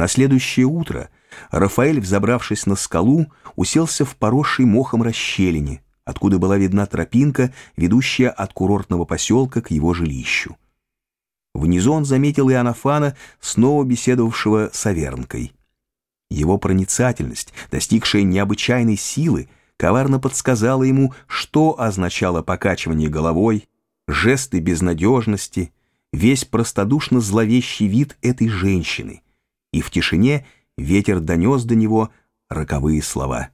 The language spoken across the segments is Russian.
На следующее утро Рафаэль, взобравшись на скалу, уселся в поросшей мохом расщелине, откуда была видна тропинка, ведущая от курортного поселка к его жилищу. Внизу он заметил Иоаннафана, снова беседовавшего с Авернкой. Его проницательность, достигшая необычайной силы, коварно подсказала ему, что означало покачивание головой, жесты безнадежности, весь простодушно зловещий вид этой женщины, и в тишине ветер донес до него роковые слова.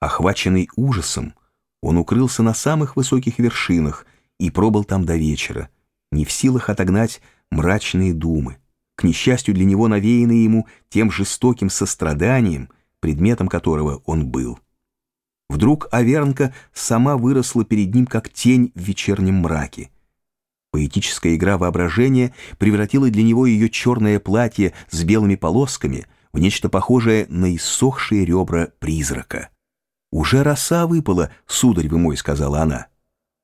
Охваченный ужасом, он укрылся на самых высоких вершинах и пробыл там до вечера, не в силах отогнать мрачные думы, к несчастью для него навеянные ему тем жестоким состраданием, предметом которого он был. Вдруг Авернка сама выросла перед ним, как тень в вечернем мраке. Поэтическая игра воображения превратила для него ее черное платье с белыми полосками в нечто похожее на иссохшие ребра призрака. «Уже роса выпала, сударь вы мой», — сказала она.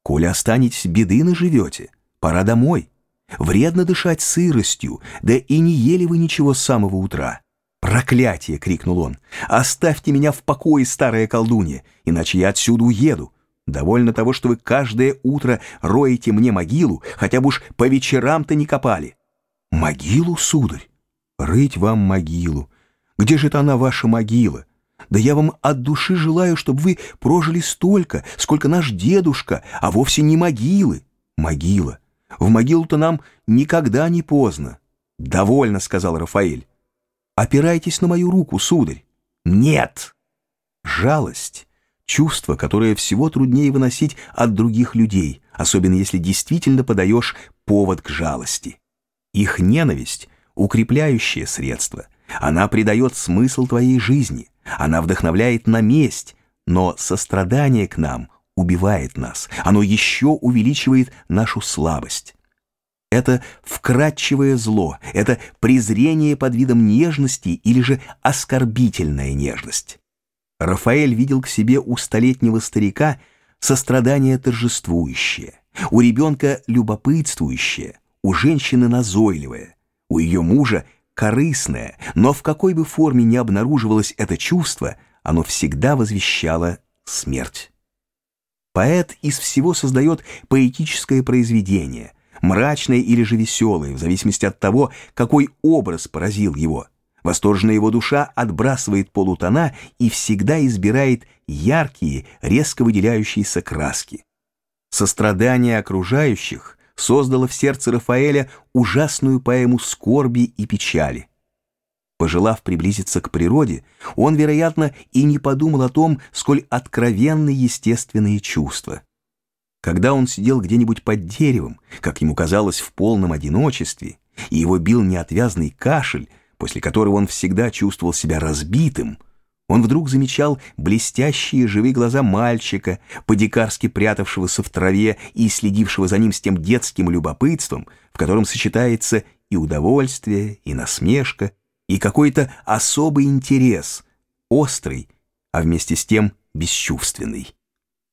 «Коли останетесь, беды наживете». Пора домой. Вредно дышать сыростью, да и не ели вы ничего с самого утра. «Проклятие!» — крикнул он. «Оставьте меня в покое, старая колдунья, иначе я отсюда уеду. Довольно того, что вы каждое утро роете мне могилу, хотя бы уж по вечерам-то не копали». «Могилу, сударь? Рыть вам могилу. Где же это она, ваша могила? Да я вам от души желаю, чтобы вы прожили столько, сколько наш дедушка, а вовсе не могилы. Могила. В могилу-то нам никогда не поздно. Довольно, сказал Рафаэль. Опирайтесь на мою руку, сударь. Нет. Жалость — чувство, которое всего труднее выносить от других людей, особенно если действительно подаешь повод к жалости. Их ненависть — укрепляющее средство. Она придает смысл твоей жизни. Она вдохновляет на месть, но сострадание к нам убивает нас, оно еще увеличивает нашу слабость. Это вкрадчивое зло, это презрение под видом нежности или же оскорбительная нежность. Рафаэль видел к себе у столетнего старика сострадание торжествующее, у ребенка любопытствующее, у женщины назойливое, у ее мужа корыстное, но в какой бы форме ни обнаруживалось это чувство, оно всегда возвещало смерть. Поэт из всего создает поэтическое произведение, мрачное или же веселое, в зависимости от того, какой образ поразил его. Восторженная его душа отбрасывает полутона и всегда избирает яркие, резко выделяющиеся краски. Сострадание окружающих создало в сердце Рафаэля ужасную поэму скорби и печали. Пожелав приблизиться к природе, он, вероятно, и не подумал о том, сколь откровенны естественные чувства. Когда он сидел где-нибудь под деревом, как ему казалось, в полном одиночестве, и его бил неотвязный кашель, после которого он всегда чувствовал себя разбитым, он вдруг замечал блестящие живые глаза мальчика, по-дикарски прятавшегося в траве и следившего за ним с тем детским любопытством, в котором сочетается и удовольствие, и насмешка, и какой-то особый интерес, острый, а вместе с тем бесчувственный.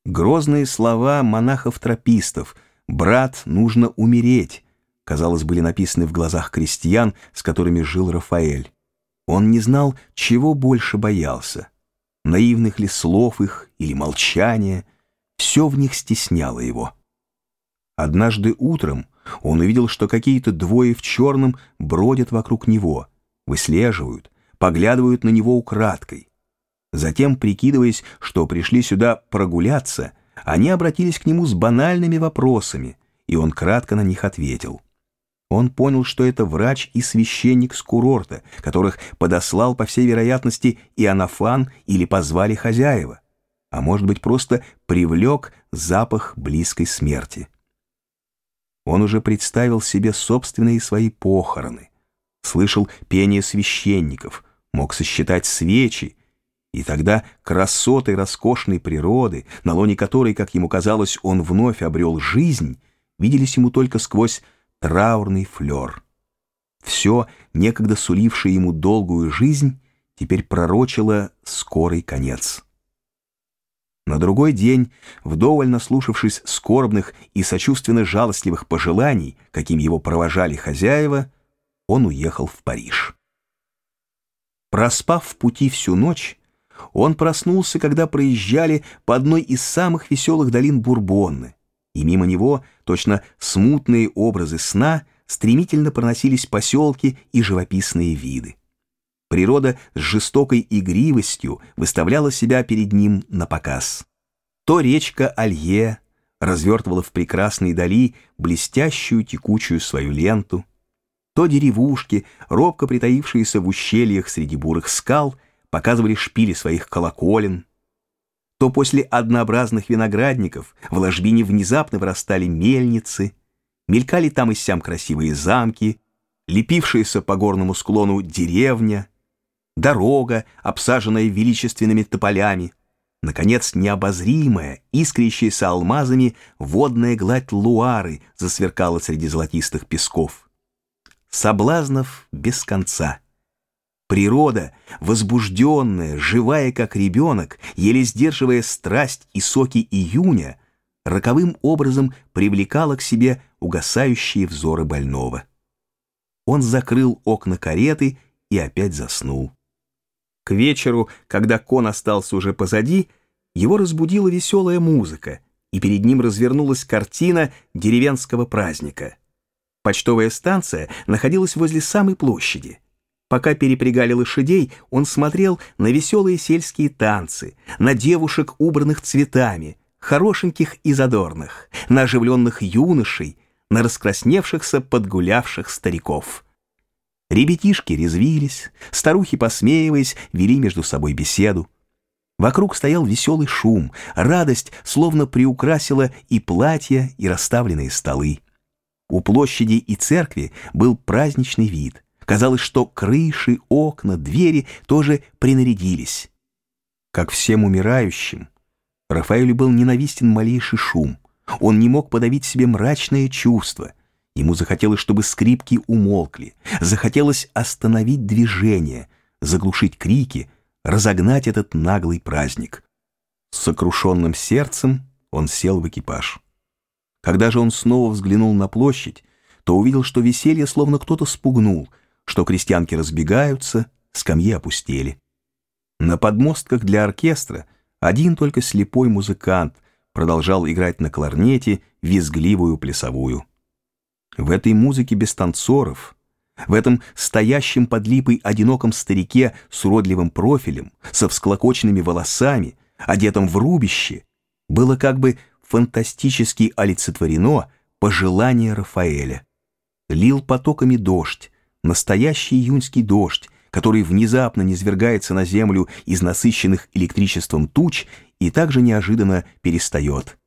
Грозные слова монахов-тропистов «брат, нужно умереть», казалось, были написаны в глазах крестьян, с которыми жил Рафаэль. Он не знал, чего больше боялся. Наивных ли слов их или молчания, все в них стесняло его. Однажды утром он увидел, что какие-то двое в черном бродят вокруг него — выслеживают, поглядывают на него украдкой. Затем, прикидываясь, что пришли сюда прогуляться, они обратились к нему с банальными вопросами, и он кратко на них ответил. Он понял, что это врач и священник с курорта, которых подослал, по всей вероятности, и Анафан или позвали хозяева, а может быть, просто привлек запах близкой смерти. Он уже представил себе собственные свои похороны — слышал пение священников, мог сосчитать свечи, и тогда красотой роскошной природы, на лоне которой, как ему казалось, он вновь обрел жизнь, виделись ему только сквозь траурный флер. Все, некогда сулившее ему долгую жизнь, теперь пророчило скорый конец. На другой день, вдоволь наслушавшись скорбных и сочувственно жалостливых пожеланий, каким его провожали хозяева, он уехал в Париж. Проспав в пути всю ночь, он проснулся, когда проезжали по одной из самых веселых долин Бурбонны, и мимо него, точно смутные образы сна, стремительно проносились поселки и живописные виды. Природа с жестокой игривостью выставляла себя перед ним на показ. То речка Алье развертывала в прекрасной дали блестящую текучую свою ленту, то деревушки, робко притаившиеся в ущельях среди бурых скал, показывали шпили своих колоколен, то после однообразных виноградников в ложбине внезапно вырастали мельницы, мелькали там и сям красивые замки, лепившиеся по горному склону деревня, дорога, обсаженная величественными тополями, наконец, необозримая, искрящаяся алмазами, водная гладь Луары засверкала среди золотистых песков. Соблазнов без конца. Природа, возбужденная, живая как ребенок, еле сдерживая страсть и соки июня, роковым образом привлекала к себе угасающие взоры больного. Он закрыл окна кареты и опять заснул. К вечеру, когда кон остался уже позади, его разбудила веселая музыка, и перед ним развернулась картина деревенского праздника. Почтовая станция находилась возле самой площади. Пока перепрягали лошадей, он смотрел на веселые сельские танцы, на девушек, убранных цветами, хорошеньких и задорных, на оживленных юношей, на раскрасневшихся подгулявших стариков. Ребятишки резвились, старухи, посмеиваясь, вели между собой беседу. Вокруг стоял веселый шум, радость словно приукрасила и платья, и расставленные столы. У площади и церкви был праздничный вид. Казалось, что крыши, окна, двери тоже принарядились. Как всем умирающим, Рафаэлю был ненавистен малейший шум. Он не мог подавить себе мрачное чувство, Ему захотелось, чтобы скрипки умолкли, захотелось остановить движение, заглушить крики, разогнать этот наглый праздник. С сокрушенным сердцем он сел в экипаж. Когда же он снова взглянул на площадь, то увидел, что веселье словно кто-то спугнул, что крестьянки разбегаются, скамьи опустели. На подмостках для оркестра один только слепой музыкант продолжал играть на кларнете визгливую плясовую. В этой музыке без танцоров, в этом стоящем под липой одиноком старике с уродливым профилем, со всклокоченными волосами, одетом в рубище, было как бы фантастически олицетворено пожелание Рафаэля. Лил потоками дождь, настоящий июньский дождь, который внезапно низвергается на землю из насыщенных электричеством туч и также неожиданно перестает.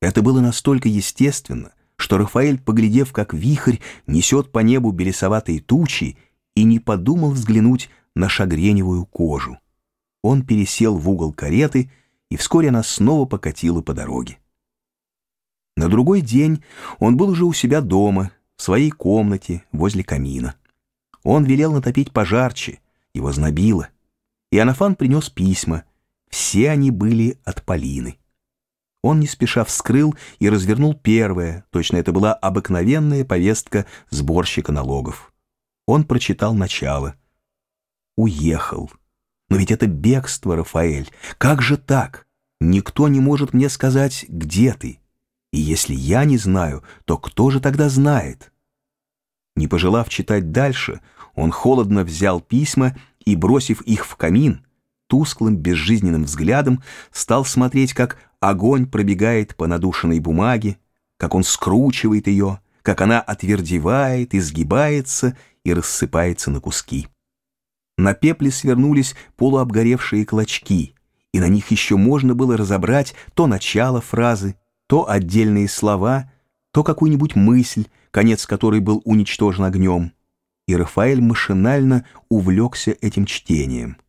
Это было настолько естественно, что Рафаэль, поглядев, как вихрь несет по небу белесоватые тучи, и не подумал взглянуть на шагреневую кожу. Он пересел в угол кареты, и вскоре она снова покатила по дороге. На другой день он был уже у себя дома, в своей комнате, возле камина. Он велел натопить пожарче, его знобило. И Анафан принес письма. Все они были от Полины. Он не спеша вскрыл и развернул первое, точно это была обыкновенная повестка сборщика налогов. Он прочитал начало. «Уехал. Но ведь это бегство, Рафаэль. Как же так? Никто не может мне сказать, где ты. И если я не знаю, то кто же тогда знает?» Не пожелав читать дальше, он холодно взял письма и, бросив их в камин, тусклым, безжизненным взглядом стал смотреть, как огонь пробегает по надушенной бумаге, как он скручивает ее, как она отвердевает, изгибается и рассыпается на куски. На пепле свернулись полуобгоревшие клочки, и на них еще можно было разобрать то начало фразы, то отдельные слова, то какую-нибудь мысль, конец которой был уничтожен огнем. И Рафаэль машинально увлекся этим чтением —